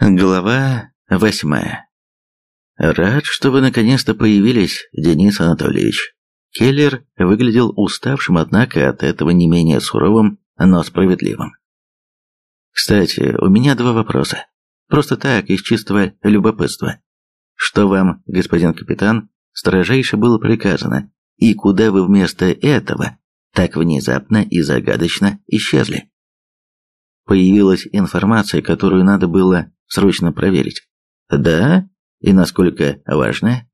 Глава восьмая. Рад, что вы наконец-то появились, Денис Анатольевич. Келлер выглядел уставшим, однако от этого не менее суровым, но справедливым. Кстати, у меня два вопроса. Просто так, из чистого любопытства. Что вам, господин капитан, строжайше было приказано, и куда вы вместо этого так внезапно и загадочно исчезли? Появилась информация, которую надо было Срочно проверить. Да? И насколько важное?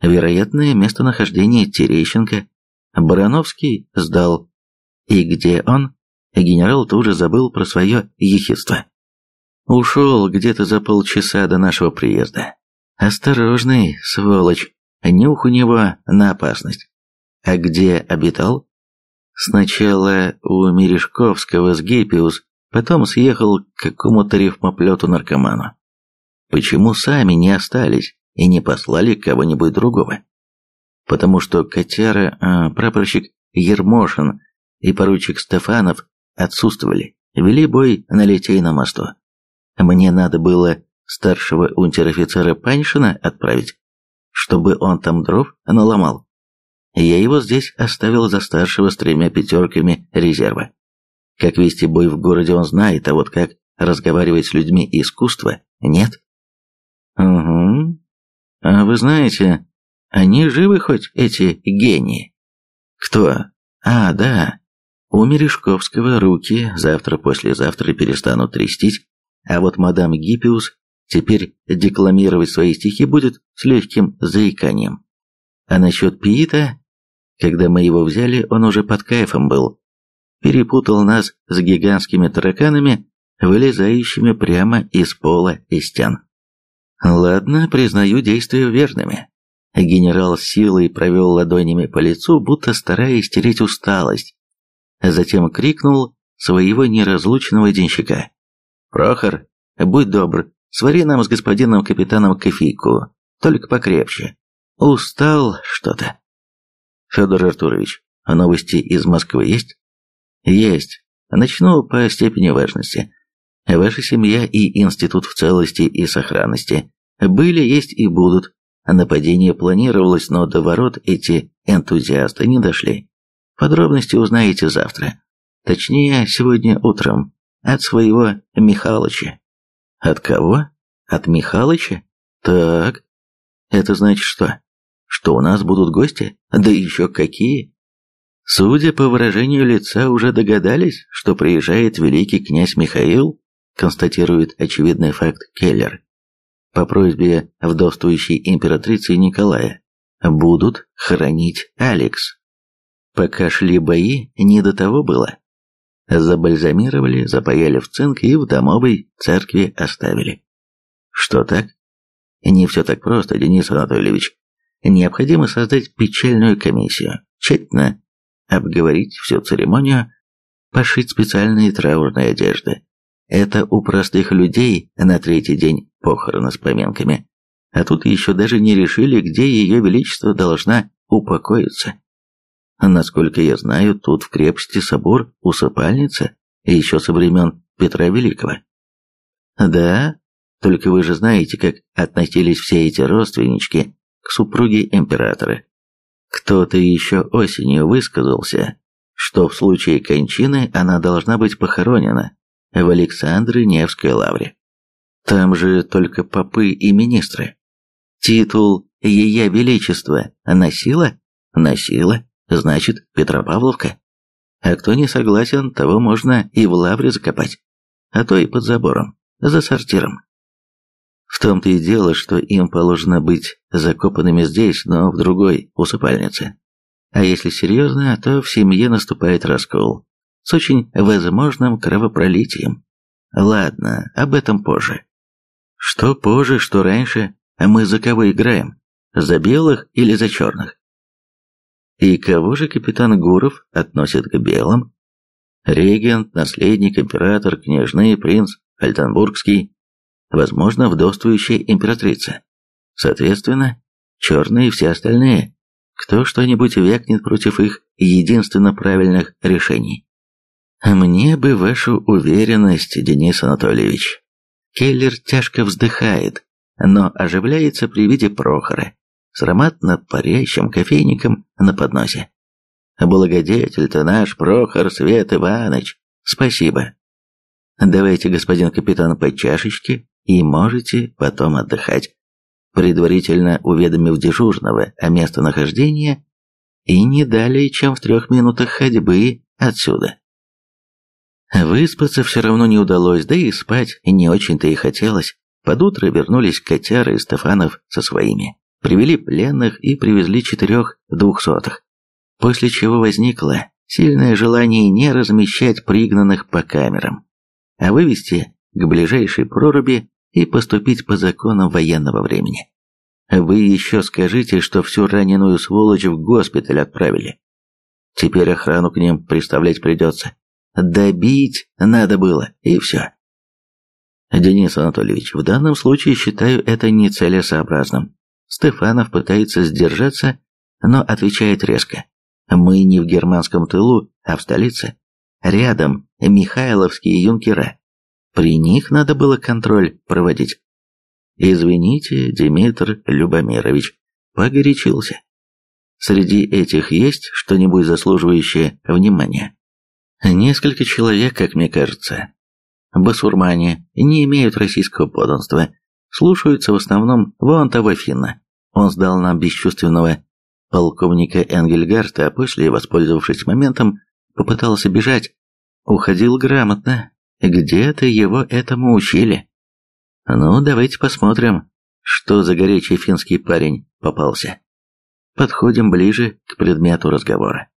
Вероятное местонахождение Терещенко. Барановский сдал. И где он? Генерал тоже забыл про свое ехидство. Ушел где-то за полчаса до нашего приезда. Осторожный, сволочь. Нюх у него на опасность. А где обитал? Сначала у Мережковского с Гиппиус Потом съехал к какому-то рифмоплету-наркоману. Почему сами не остались и не послали кого-нибудь другого? Потому что котяра, э, прапорщик Ермошин и поручик Стефанов отсутствовали, вели бой на Литейном мосту. Мне надо было старшего унтер-офицера Паншина отправить, чтобы он там дров наломал. Я его здесь оставил за старшего с тремя пятерками резерва. Как вести бой в городе он знает, а вот как разговаривать с людьми искусства нет. Угу. А вы знаете, они живы хоть, эти гении? Кто? А, да. У Мережковского руки завтра-послезавтра перестанут трястись, а вот мадам Гиппиус теперь декламировать свои стихи будет с легким заиканием. А насчет Пиита, когда мы его взяли, он уже под кайфом был, перепутал нас с гигантскими тараканами, вылезающими прямо из пола и стен. Ладно, признаю действия верными. Генерал с силой провел ладонями по лицу, будто стараясь стереть усталость. Затем крикнул своего неразлучного денщика. «Прохор, будь добр, свари нам с господином капитаном кофейку, только покрепче. Устал что-то». «Федор Артурович, новости из Москвы есть?» Есть. Начну по степени важности. Ваша семья и институт в целости и сохранности были, есть и будут. Нападение планировалось, но до ворот эти энтузиасты не дошли. Подробности узнаете завтра. Точнее, сегодня утром. От своего Михалыча. От кого? От Михалыча? Так. Это значит что? Что у нас будут гости? Да еще какие? Судя по выражению лица, уже догадались, что приезжает великий князь Михаил, констатирует очевидный факт Келлер. По просьбе вдовствующей императрицы Николая будут хоронить Алекс. Пока шли бои, не до того было. Забальзамировали, запаяли в цинк и в домовой церкви оставили. Что так? Не все так просто, Денис Анатольевич. Необходимо создать печальную комиссию, тщательно обговорить всю церемонию, пошить специальные траурные одежды. Это у простых людей на третий день похороны с поминками. А тут еще даже не решили, где ее величество должна упокоиться. Насколько я знаю, тут в крепости собор усыпальница, еще со времен Петра Великого. Да, только вы же знаете, как относились все эти родственнички к супруге императора. Кто-то еще осенью высказался, что в случае кончины она должна быть похоронена в Александре Невской лавре. Там же только попы и министры. Титул «Ее Величество» носила? Носила, значит, Петропавловка. А кто не согласен, того можно и в лавре закопать, а то и под забором, за сортиром. В том-то и дело, что им положено быть закопанными здесь, но в другой усыпальнице. А если серьезно, то в семье наступает раскол с очень возможным кровопролитием. Ладно, об этом позже. Что позже, что раньше, а мы за кого играем? За белых или за черных? И кого же капитан Гуров относит к белым? Регент, наследник, император, княжны, принц, Альтенбургский, возможно, вдовствующая императрица. Соответственно, черные и все остальные, кто что-нибудь векнет против их единственно правильных решений. Мне бы вашу уверенность, Денис Анатольевич. Келлер тяжко вздыхает, но оживляется при виде Прохора с ароматно парящим кофейником на подносе. «Благодетель-то наш Прохор Свет Иваныч, спасибо. Давайте, господин капитан, по чашечке, и можете потом отдыхать, предварительно уведомив дежурного о местонахождении и не далее, чем в трех минутах ходьбы отсюда». Выспаться все равно не удалось, да и спать не очень-то и хотелось. Под утро вернулись Котяра и Стефанов со своими. Привели пленных и привезли четырех двухсотых. После чего возникло сильное желание не размещать пригнанных по камерам, а вывести к ближайшей проруби и поступить по законам военного времени. Вы еще скажите, что всю раненую сволочь в госпиталь отправили. Теперь охрану к ним представлять придется. Добить надо было, и все. Денис Анатольевич, в данном случае считаю это нецелесообразным. Стефанов пытается сдержаться, но отвечает резко. Мы не в германском тылу, а в столице. Рядом Михайловские юнкера. При них надо было контроль проводить. Извините, Дмитрий Любомирович, погорячился. Среди этих есть что-нибудь заслуживающее внимания? Несколько человек, как мне кажется. Басурмане не имеют российского подданства, слушаются в основном вон того финна. Он сдал нам бесчувственного полковника Энгельгарта, а после, воспользовавшись моментом, попытался бежать. Уходил грамотно. Где-то его этому учили. Ну, давайте посмотрим, что за горячий финский парень попался. Подходим ближе к предмету разговора.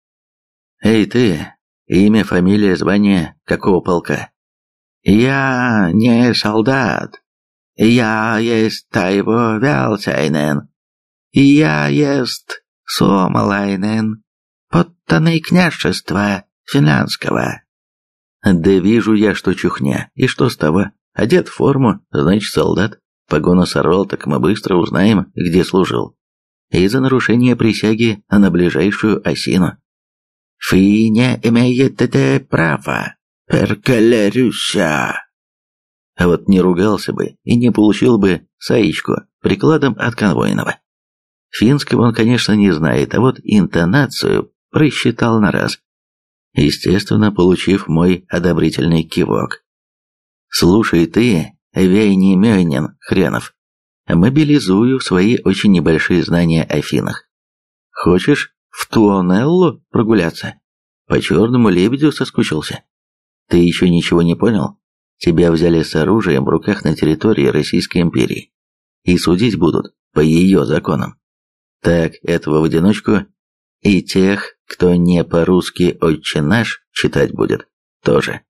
«Эй ты, Имя, фамилия, звание какого полка? Я не солдат. Я есть Тайво Вялсайнен. Я есть Сомалайнен, подданный княжества финляндского. Да вижу я, что чухня. И что с того? Одет в форму, значит солдат. Погону сорвал, так мы быстро узнаем, где служил. И за нарушение присяги на ближайшую осину. Вы не имеете права, перкалерюся. А вот не ругался бы и не получил бы саичку прикладом от конвойного. Финского он, конечно, не знает, а вот интонацию просчитал на раз. Естественно, получив мой одобрительный кивок. «Слушай ты, Вейни хренов, мобилизую свои очень небольшие знания о финах. Хочешь, в Туонеллу прогуляться? По черному лебедю соскучился? Ты еще ничего не понял? Тебя взяли с оружием в руках на территории Российской империи. И судить будут по ее законам. Так, этого в одиночку. И тех, кто не по-русски «Отче наш» читать будет, тоже.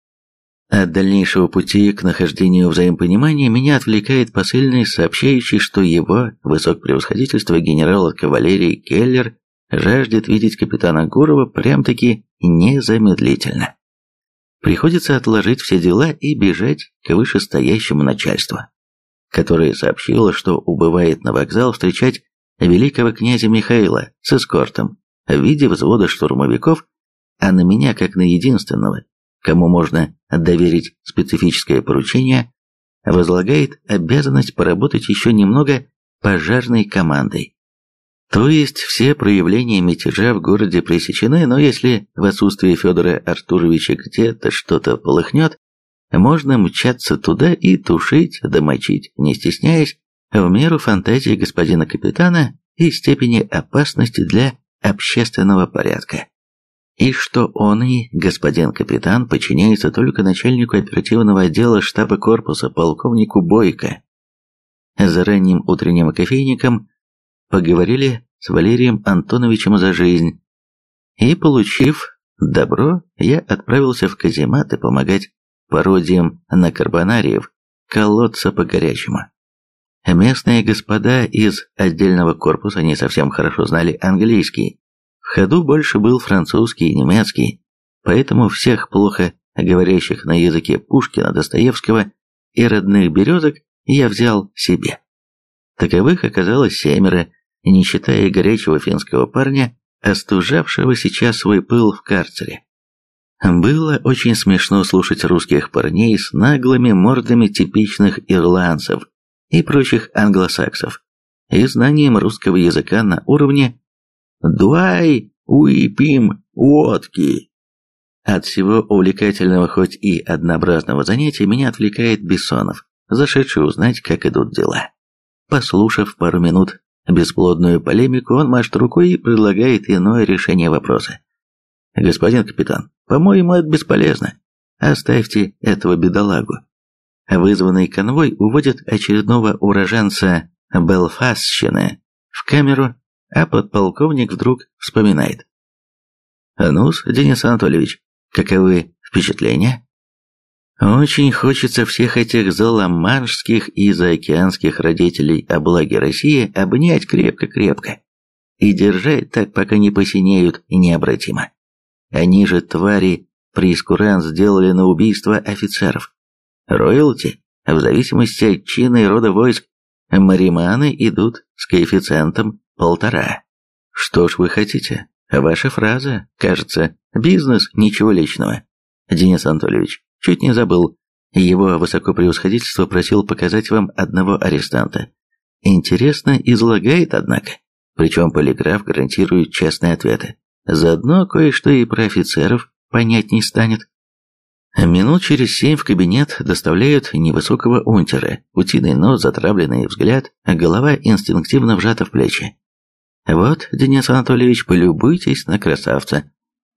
От дальнейшего пути к нахождению взаимопонимания меня отвлекает посыльный, сообщающий, что его высокопревосходительство генерал кавалерии Келлер жаждет видеть капитана Гурова прям-таки незамедлительно. Приходится отложить все дела и бежать к вышестоящему начальству, которое сообщило, что убывает на вокзал встречать великого князя Михаила с эскортом в виде взвода штурмовиков, а на меня, как на единственного, кому можно доверить специфическое поручение, возлагает обязанность поработать еще немного пожарной командой. То есть все проявления мятежа в городе пресечены, но если в отсутствие Федора Артуровича где-то что-то полыхнет, можно мчаться туда и тушить, домочить, не стесняясь, в меру фантазии господина капитана и степени опасности для общественного порядка. И что он и господин капитан подчиняется только начальнику оперативного отдела штаба корпуса полковнику Бойко. За ранним утренним кофейником поговорили с Валерием Антоновичем за жизнь. И, получив добро, я отправился в казематы помогать пародиям на карбонариев колоться по-горячему. Местные господа из отдельного корпуса не совсем хорошо знали английский. В ходу больше был французский и немецкий, поэтому всех плохо говорящих на языке Пушкина, Достоевского и родных березок я взял себе. Таковых оказалось семеро, не считая горячего финского парня, остужавшего сейчас свой пыл в карцере. Было очень смешно слушать русских парней с наглыми мордами типичных ирландцев и прочих англосаксов и знанием русского языка на уровне «Дуай, уипим, водки». От всего увлекательного, хоть и однообразного занятия меня отвлекает Бессонов, зашедший узнать, как идут дела. Послушав пару минут бесплодную полемику, он машет рукой и предлагает иное решение вопроса. «Господин капитан, по-моему, это бесполезно. Оставьте этого бедолагу». Вызванный конвой уводит очередного уроженца Белфастщины в камеру, а подполковник вдруг вспоминает. ну Денис Анатольевич, каковы впечатления?» Очень хочется всех этих заломанжских и заокеанских родителей о благе России обнять крепко-крепко и держать так, пока не посинеют необратимо. Они же, твари, прескурант сделали на убийство офицеров. Роялти, в зависимости от чина и рода войск, мариманы идут с коэффициентом полтора. Что ж вы хотите? Ваша фраза, кажется, бизнес, ничего личного. Денис Анатольевич, чуть не забыл. Его высокопревосходительство просил показать вам одного арестанта. Интересно излагает, однако. Причем полиграф гарантирует честные ответы. Заодно кое-что и про офицеров понять не станет. Минут через семь в кабинет доставляют невысокого унтера, утиный нос, затравленный взгляд, голова инстинктивно вжата в плечи. «Вот, Денис Анатольевич, полюбуйтесь на красавца».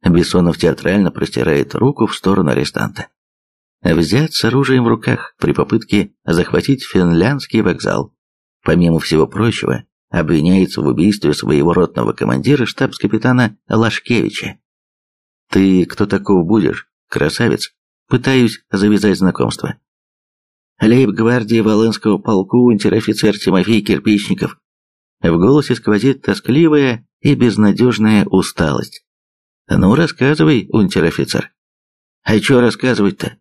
Бессонов театрально простирает руку в сторону арестанта. Взят с оружием в руках при попытке захватить финляндский вокзал. Помимо всего прочего, обвиняется в убийстве своего ротного командира штабс-капитана Лашкевича. «Ты кто таков будешь, красавец?» Пытаюсь завязать знакомство. Лейб-гвардии Волынского полку унтер-офицер Тимофей Кирпичников. В голосе сквозит тоскливая и безнадежная усталость. «Ну, рассказывай, унтер-офицер». «А что рассказывать-то?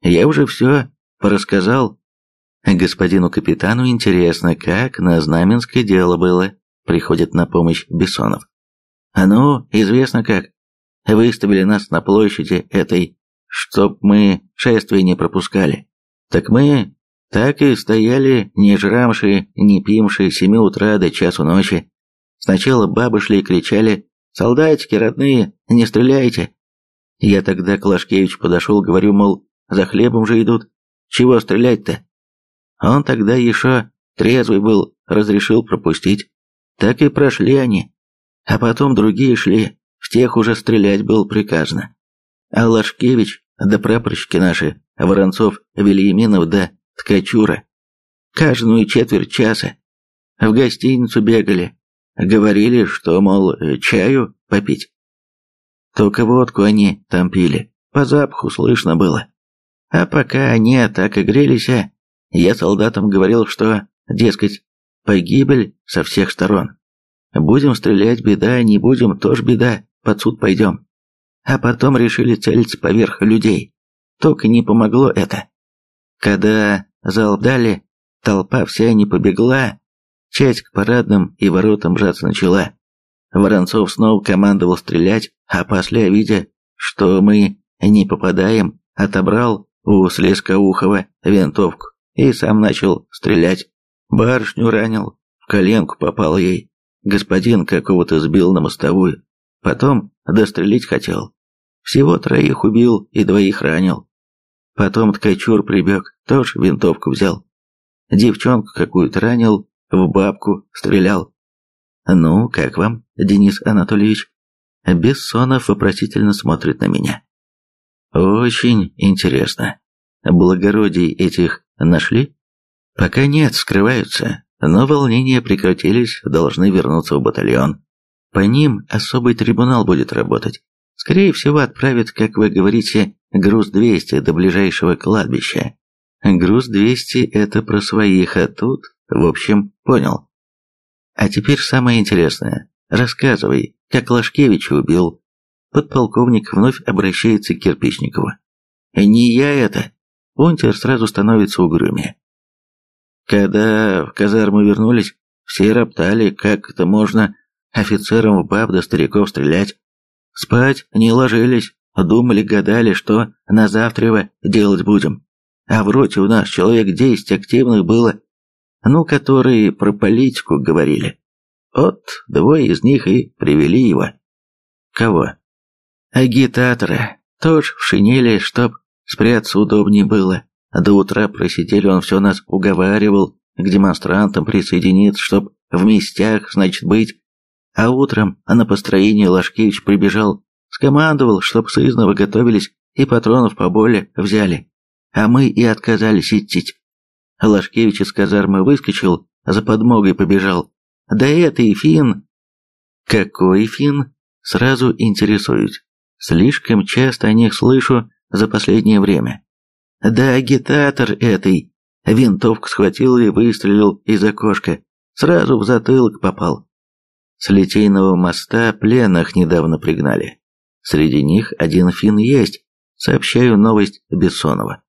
Я уже все порассказал Господину капитану интересно, как на Знаменское дело было. Приходит на помощь Бессонов. А ну, известно как. Выставили нас на площади этой, чтоб мы шествие не пропускали. Так мы так и стояли, не жрамшие, не пимшие, семи утра до часу ночи. Сначала бабы шли и кричали «Солдатики, родные, не стреляйте!» Я тогда к Лашкевичу подошел, говорю, мол, за хлебом же идут, чего стрелять-то? Он тогда еще трезвый был, разрешил пропустить. Так и прошли они. А потом другие шли, в тех уже стрелять было приказано. А Лашкевич, да прапорщики наши, Воронцов, Вильяминов да Ткачура, каждую четверть часа в гостиницу бегали, говорили, что, мол, чаю попить. Только водку они там пили, по запаху слышно было. А пока они так и грелись, а я солдатам говорил, что, дескать, погибель со всех сторон. Будем стрелять, беда, не будем, тоже беда, под суд пойдем. А потом решили целиться поверх людей. Только не помогло это. Когда залп дали, толпа вся не побегла, часть к парадным и воротам жаться начала. Воронцов снова командовал стрелять, а после, видя, что мы не попадаем, отобрал у Слескоухова винтовку и сам начал стрелять. Барышню ранил, в коленку попал ей. Господин какого-то сбил на мостовую. Потом дострелить хотел. Всего троих убил и двоих ранил. Потом ткачур прибег, тоже винтовку взял. Девчонку какую-то ранил, в бабку стрелял. «Ну, как вам, Денис Анатольевич?» Бессонов вопросительно смотрит на меня. «Очень интересно. Благородий этих Нашли? Пока нет, скрываются, но волнения прекратились, должны вернуться в батальон. По ним особый трибунал будет работать. Скорее всего, отправят, как вы говорите, груз 200 до ближайшего кладбища. Груз 200 это про своих, а тут, в общем, понял. А теперь самое интересное. Рассказывай, как Лашкевича убил. Подполковник вновь обращается к Кирпичникову. Не я это. Унтер сразу становится угрюмее. Когда в казарму вернулись, все роптали, как это можно офицерам в баб до стариков стрелять. Спать не ложились, Думали, гадали, что на завтра делать будем. А в роте у нас человек десять активных было, ну, которые про политику говорили. Вот двое из них и привели его. Кого? Агитатора. Тоже в шинели, чтоб спрятаться удобнее было. До утра просидели, он все нас уговаривал к демонстрантам присоединиться, чтоб в местях, значит, быть. А утром на построение Лашкевич прибежал, скомандовал, чтоб сызново готовились и патронов поболе взяли. А мы и отказались идти. Лашкевич из казармы выскочил, за подмогой побежал. Да это и фин. Какой фин? Сразу интересуюсь. Слишком часто о них слышу за последнее время. Да агитатор этой. Винтовку схватил и выстрелил из окошка. Сразу в затылок попал. С Литейного моста пленных недавно пригнали. Среди них один фин есть. Сообщаю новость Бессонова.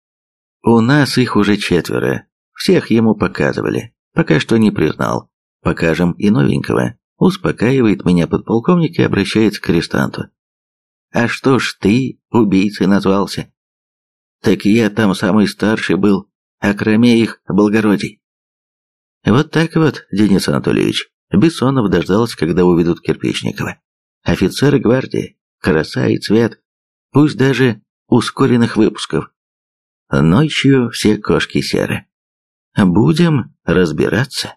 У нас их уже четверо. Всех ему показывали. Пока что не признал. Покажем и новенького. Успокаивает меня подполковник и обращается к арестанту. А что ж ты убийцей назвался? Так я там самый старший был, а кроме их благородий. Вот так вот, Денис Анатольевич. Бессонов дождался, когда уведут Кирпичникова. Офицеры гвардии, краса и цвет, пусть даже ускоренных выпусков. Ночью все кошки серы. Будем разбираться.